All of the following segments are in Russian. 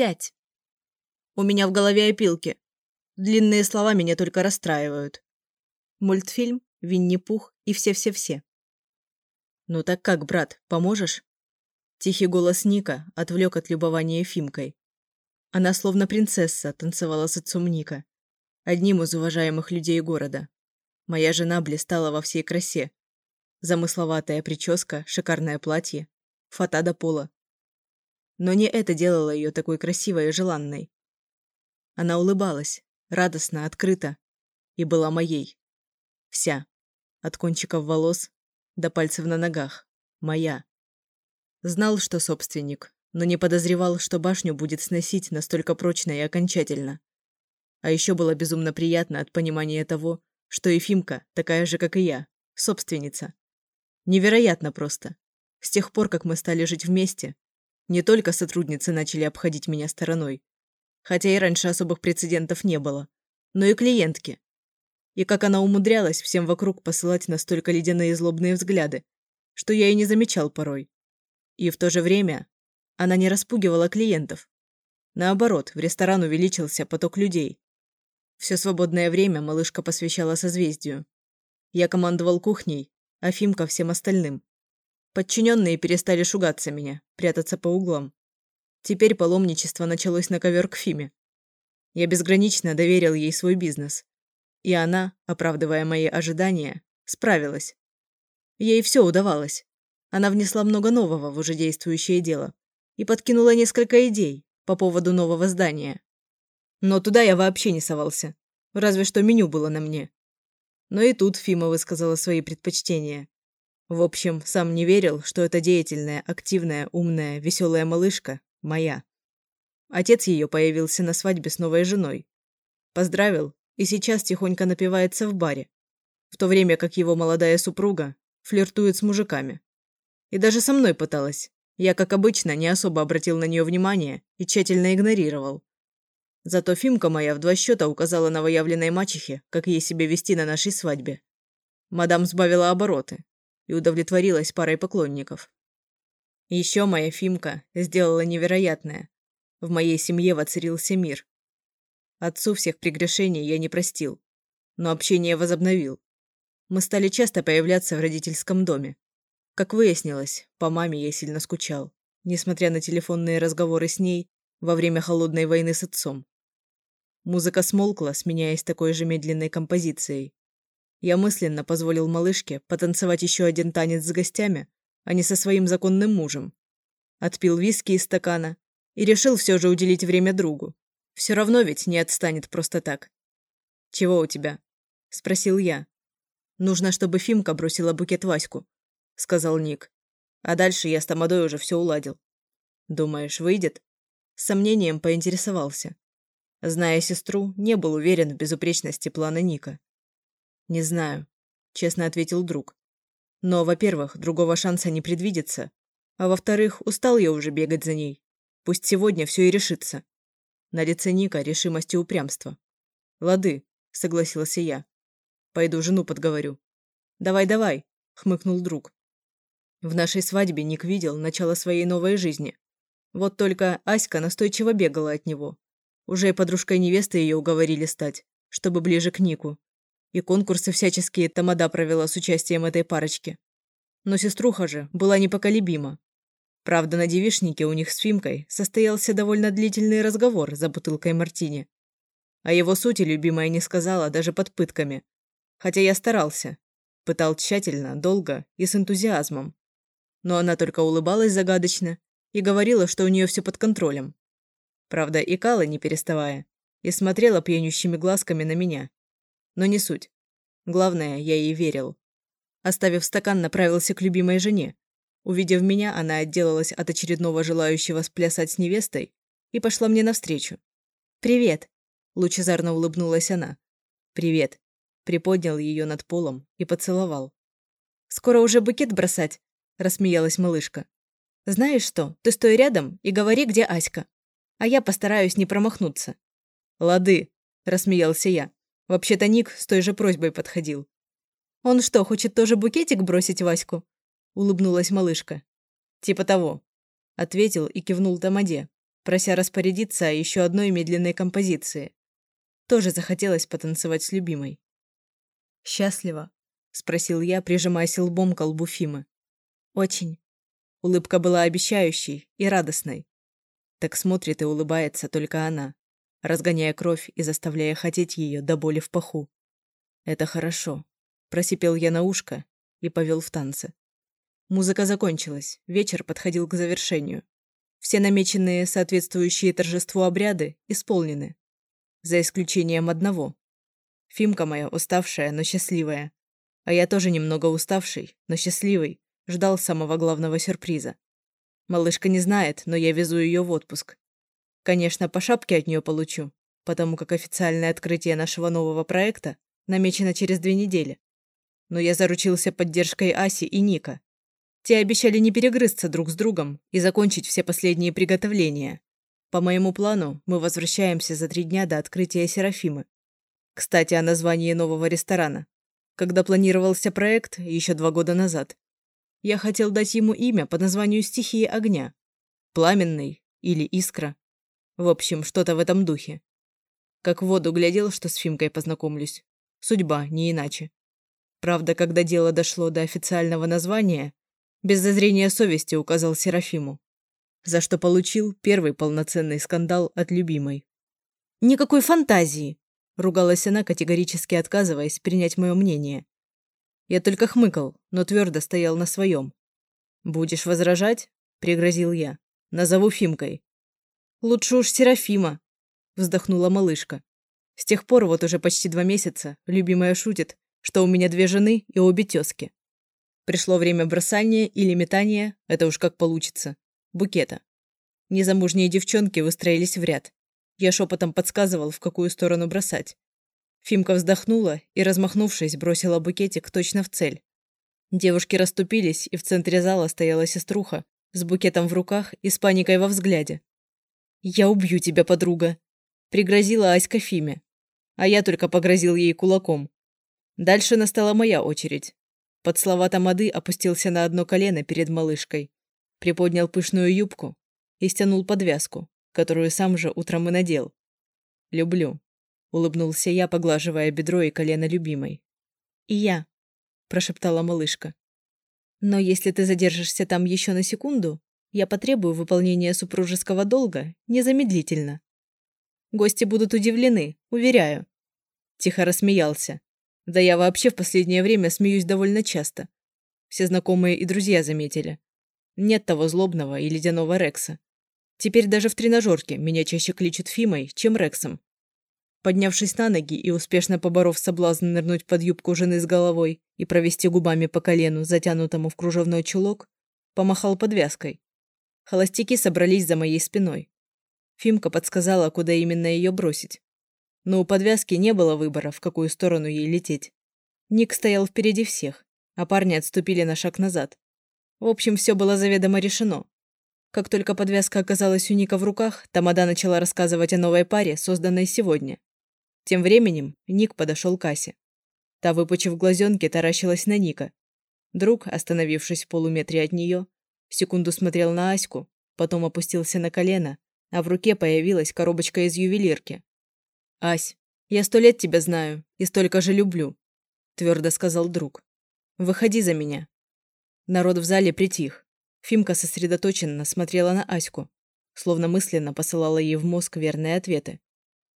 Пять. У меня в голове опилки. Длинные слова меня только расстраивают. Мультфильм, Винни-Пух и все-все-все. «Ну так как, брат, поможешь?» Тихий голос Ника отвлек от любования Фимкой. Она словно принцесса танцевала с отцом Ника, одним из уважаемых людей города. Моя жена блистала во всей красе. Замысловатая прическа, шикарное платье, фата до пола. Но не это делало ее такой красивой и желанной. Она улыбалась, радостно, открыто, и была моей. Вся. От кончиков волос до пальцев на ногах. Моя. Знал, что собственник, но не подозревал, что башню будет сносить настолько прочно и окончательно. А еще было безумно приятно от понимания того, что Ефимка такая же, как и я, собственница. Невероятно просто. С тех пор, как мы стали жить вместе, не только сотрудницы начали обходить меня стороной, хотя и раньше особых прецедентов не было, но и клиентки. И как она умудрялась всем вокруг посылать настолько ледяные злобные взгляды, что я и не замечал порой. И в то же время она не распугивала клиентов. Наоборот, в ресторан увеличился поток людей. Все свободное время малышка посвящала созвездию. Я командовал кухней, а Фимка всем остальным. Подчиненные перестали шугаться меня, прятаться по углам. Теперь паломничество началось на ковер к Фиме. Я безгранично доверил ей свой бизнес. И она, оправдывая мои ожидания, справилась. Ей все удавалось. Она внесла много нового в уже действующее дело и подкинула несколько идей по поводу нового здания. Но туда я вообще не совался, разве что меню было на мне. Но и тут Фима высказала свои предпочтения. В общем, сам не верил, что эта деятельная, активная, умная, веселая малышка моя. Отец ее появился на свадьбе с новой женой. Поздравил и сейчас тихонько напивается в баре, в то время как его молодая супруга флиртует с мужиками. И даже со мной пыталась. Я, как обычно, не особо обратил на нее внимание и тщательно игнорировал. Зато Фимка моя в два счета указала новоявленной мачехе, как ей себя вести на нашей свадьбе. Мадам сбавила обороты и удовлетворилась парой поклонников. Еще моя Фимка сделала невероятное. В моей семье воцарился мир. Отцу всех прегрешений я не простил, но общение возобновил. Мы стали часто появляться в родительском доме, как выяснилось, по маме я сильно скучал, несмотря на телефонные разговоры с ней во время холодной войны с отцом. Музыка смолкла, сменяясь такой же медленной композицией. Я мысленно позволил малышке потанцевать еще один танец с гостями, а не со своим законным мужем. Отпил виски из стакана и решил все же уделить время другу. Все равно ведь не отстанет просто так. «Чего у тебя?» – спросил я. «Нужно, чтобы Фимка бросила букет Ваську, сказал Ник. А дальше я с Тамадой уже все уладил. Думаешь, выйдет? С сомнением поинтересовался. Зная сестру, не был уверен в безупречности плана Ника. «Не знаю», – честно ответил друг. «Но, во-первых, другого шанса не предвидится, а во-вторых, устал я уже бегать за ней. Пусть сегодня все и решится». На лице Ника решимость и упрямство. «Лады», – согласился я. «Пойду жену подговорю». «Давай-давай», – хмыкнул друг. В нашей свадьбе Ник видел начало своей новой жизни. Вот только Аська настойчиво бегала от него. Уже и подружкой невесты ее уговорили стать, чтобы ближе к Нику. И конкурсы всяческие Тамада провела с участием этой парочки. Но сеструха же была непоколебима. Правда, на девишнике у них с Фимкой состоялся довольно длительный разговор за бутылкой мартини. А его сути любимая не сказала даже под пытками. Хотя я старался. Пытал тщательно, долго и с энтузиазмом но она только улыбалась загадочно и говорила, что у нее все под контролем. Правда, икала, не переставая, и смотрела пьянющими глазками на меня. Но не суть. Главное, я ей верил. Оставив стакан, направился к любимой жене. Увидев меня, она отделалась от очередного желающего сплясать с невестой и пошла мне навстречу. «Привет!» – лучезарно улыбнулась она. «Привет!» – приподнял ее над полом и поцеловал. «Скоро уже букет бросать?» рассмеялась малышка. «Знаешь что, ты стой рядом и говори, где Аська. А я постараюсь не промахнуться». «Лады», – рассмеялся я. Вообще-то Ник с той же просьбой подходил. «Он что, хочет тоже букетик бросить Ваську?» – улыбнулась малышка. «Типа того», – ответил и кивнул Тамаде. прося распорядиться о еще одной медленной композиции. Тоже захотелось потанцевать с любимой. «Счастлива?» – спросил я, прижимаясь лбом к колбу Фимы. «Очень». Улыбка была обещающей и радостной. Так смотрит и улыбается только она, разгоняя кровь и заставляя хотеть ее до боли в паху. «Это хорошо», – просипел я на ушко и повел в танцы. Музыка закончилась, вечер подходил к завершению. Все намеченные соответствующие торжеству обряды исполнены. За исключением одного. Фимка моя уставшая, но счастливая. А я тоже немного уставший, но счастливый, ждал самого главного сюрприза. Малышка не знает, но я везу ее в отпуск. Конечно, по шапке от нее получу, потому как официальное открытие нашего нового проекта намечено через две недели. Но я заручился поддержкой Аси и Ника. Те обещали не перегрызться друг с другом и закончить все последние приготовления. По моему плану, мы возвращаемся за три дня до открытия Серафимы. Кстати, о названии нового ресторана. Когда планировался проект, еще два года назад, я хотел дать ему имя по названию стихии огня. Пламенный или искра. В общем, что-то в этом духе. Как в воду глядел, что с Фимкой познакомлюсь. Судьба, не иначе. Правда, когда дело дошло до официального названия, без зазрения совести указал Серафиму. За что получил первый полноценный скандал от любимой. «Никакой фантазии!» – ругалась она, категорически отказываясь принять мое мнение. Я только хмыкал, но твердо стоял на своем. «Будешь возражать?» – пригрозил я. «Назову Фимкой». «Лучше уж Серафима», – вздохнула малышка. С тех пор вот уже почти два месяца любимая шутит, что у меня две жены и обе тёзки. Пришло время бросания или метания, это уж как получится, букета. Незамужние девчонки выстроились в ряд. Я шепотом подсказывал, в какую сторону бросать. Фимка вздохнула и, размахнувшись, бросила букетик точно в цель. Девушки расступились, и в центре зала стояла сеструха с букетом в руках и с паникой во взгляде. «Я убью тебя, подруга!» – пригрозила Аська Фиме. А я только погрозил ей кулаком. Дальше настала моя очередь. Под слова Тамады опустился на одно колено перед малышкой, приподнял пышную юбку и стянул подвязку, которую сам же утром и надел. «Люблю», – улыбнулся я, поглаживая бедро и колено любимой. «И я», – прошептала малышка. «Но если ты задержишься там еще на секунду, я потребую выполнения супружеского долга незамедлительно. Гости будут удивлены, уверяю. Тихо рассмеялся. Да я вообще в последнее время смеюсь довольно часто. Все знакомые и друзья заметили. Нет того злобного и ледяного Рекса. Теперь даже в тренажерке меня чаще кличут Фимой, чем Рексом. Поднявшись на ноги и успешно поборов соблазн нырнуть под юбку жены с головой и провести губами по колену, затянутому в кружевной чулок, помахал подвязкой. Холостяки собрались за моей спиной. Фимка подсказала, куда именно ее бросить. Но у подвязки не было выбора, в какую сторону ей лететь. Ник стоял впереди всех, а парни отступили на шаг назад. В общем, все было заведомо решено. Как только подвязка оказалась у Ника в руках, Тамада начала рассказывать о новой паре, созданной сегодня. Тем временем Ник подошел к Асе. Та, выпучив глазенки, таращилась на Ника. Друг, остановившись в полуметре от нее, Секунду смотрел на Аську, потом опустился на колено, а в руке появилась коробочка из ювелирки. «Ась, я сто лет тебя знаю и столько же люблю», – твердо сказал друг. «Выходи за меня». Народ в зале притих. Фимка сосредоточенно смотрела на Аську, словно мысленно посылала ей в мозг верные ответы.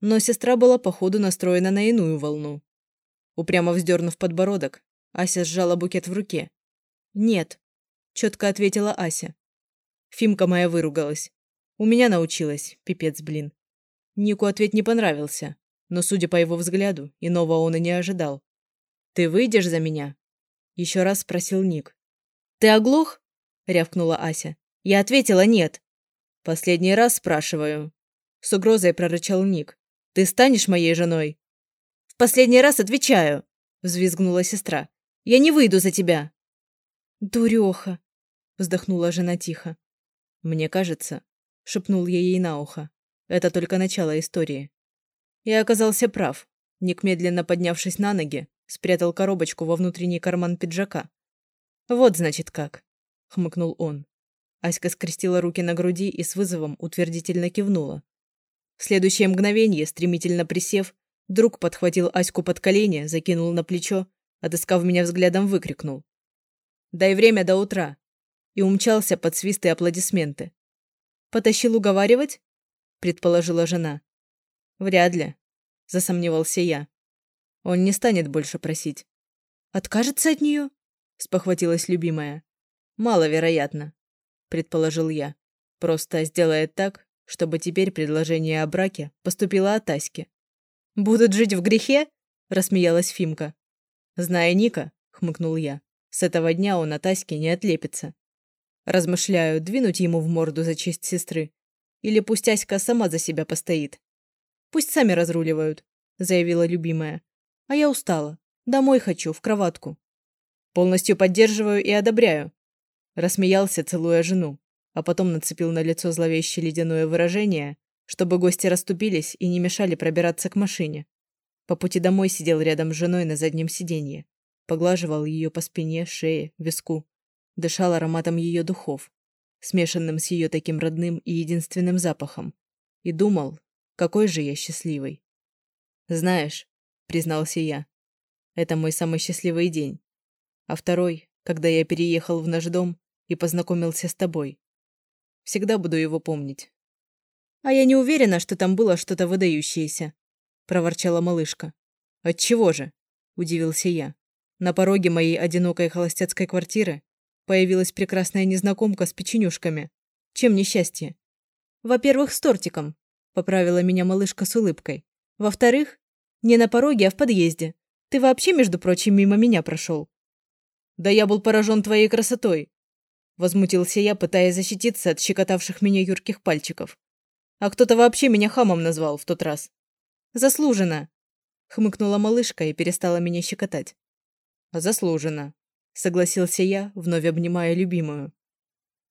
Но сестра была походу настроена на иную волну. Упрямо вздернув подбородок, Ася сжала букет в руке. «Нет, четко ответила Ася. Фимка моя выругалась. У меня научилась, пипец, блин. Нику ответ не понравился, но, судя по его взгляду, иного он и не ожидал. «Ты выйдешь за меня?» Еще раз спросил Ник. «Ты оглох?» – рявкнула Ася. Я ответила «нет». «Последний раз спрашиваю». С угрозой прорычал Ник. «Ты станешь моей женой?» «В последний раз отвечаю», – взвизгнула сестра. «Я не выйду за тебя». «Дуреха!» Вздохнула жена тихо. Мне кажется, шепнул я ей на ухо. Это только начало истории. Я оказался прав. Ник, медленно поднявшись на ноги, спрятал коробочку во внутренний карман пиджака. «Вот, значит, как», — хмыкнул он. Аська скрестила руки на груди и с вызовом утвердительно кивнула. В следующее мгновение, стремительно присев, друг подхватил Аську под колени, закинул на плечо, отыскав меня взглядом, выкрикнул. «Дай время до утра!» И умчался под свисты и аплодисменты. «Потащил уговаривать?» – предположила жена. «Вряд ли», – засомневался я. «Он не станет больше просить». «Откажется от нее?» – спохватилась любимая. «Маловероятно», – предположил я. «Просто сделает так, чтобы теперь предложение о браке поступило от Аськи». «Будут жить в грехе?» – рассмеялась Фимка. «Зная Ника», – хмыкнул я, – «с этого дня он от Аськи не отлепится». Размышляю, двинуть ему в морду за честь сестры. Или пусть Аська сама за себя постоит. Пусть сами разруливают, заявила любимая. А я устала. Домой хочу, в кроватку. Полностью поддерживаю и одобряю. Рассмеялся, целуя жену, а потом нацепил на лицо зловещее ледяное выражение, чтобы гости расступились и не мешали пробираться к машине. По пути домой сидел рядом с женой на заднем сиденье. Поглаживал ее по спине, шее, виску дышал ароматом ее духов, смешанным с ее таким родным и единственным запахом, и думал, какой же я счастливый. «Знаешь», — признался я, — «это мой самый счастливый день. А второй, когда я переехал в наш дом и познакомился с тобой. Всегда буду его помнить». «А я не уверена, что там было что-то выдающееся», — проворчала малышка. «Отчего же?» — удивился я. На пороге моей одинокой холостяцкой квартиры Появилась прекрасная незнакомка с печенюшками. Чем несчастье? Во-первых, с тортиком, поправила меня малышка с улыбкой. Во-вторых, не на пороге, а в подъезде. Ты вообще, между прочим, мимо меня прошел. Да я был поражен твоей красотой. Возмутился я, пытаясь защититься от щекотавших меня юрких пальчиков. А кто-то вообще меня хамом назвал в тот раз. Заслуженно. Хмыкнула малышка и перестала меня щекотать. Заслуженно. Согласился я, вновь обнимая любимую.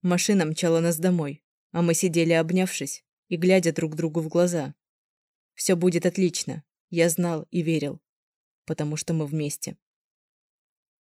Машина мчала нас домой, а мы сидели обнявшись и глядя друг другу в глаза. Все будет отлично, я знал и верил, потому что мы вместе.